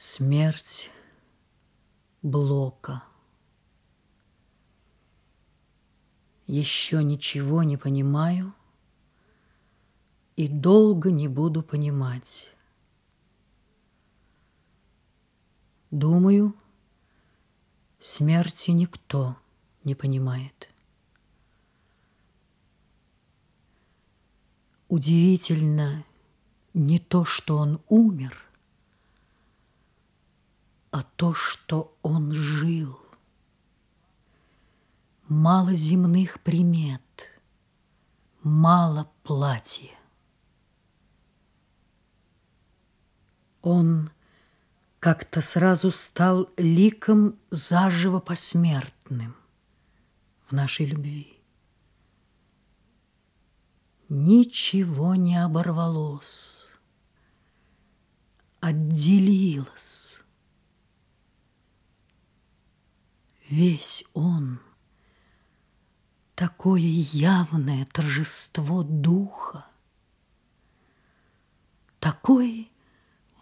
Смерть Блока. Еще ничего не понимаю и долго не буду понимать. Думаю, смерти никто не понимает. Удивительно не то, что он умер, а то, что он жил. Мало земных примет, мало платья. Он как-то сразу стал ликом заживо посмертным в нашей любви. Ничего не оборвалось, отделилось. Весь он — такое явное торжество духа, такой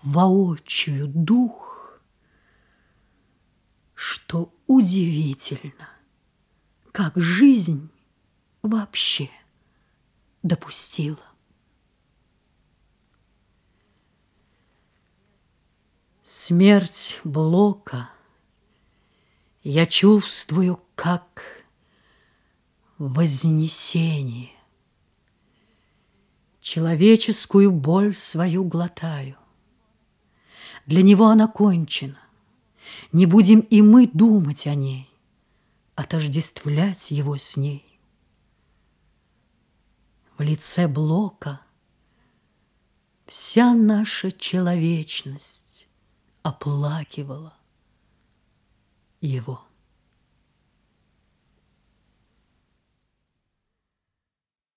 воочию дух, что удивительно, как жизнь вообще допустила. Смерть Блока я чувствую как вознесение. Человеческую боль свою глотаю. Для него она кончена. Не будем и мы думать о ней, отождествлять его с ней. В лице Блока вся наша человечность оплакивала его.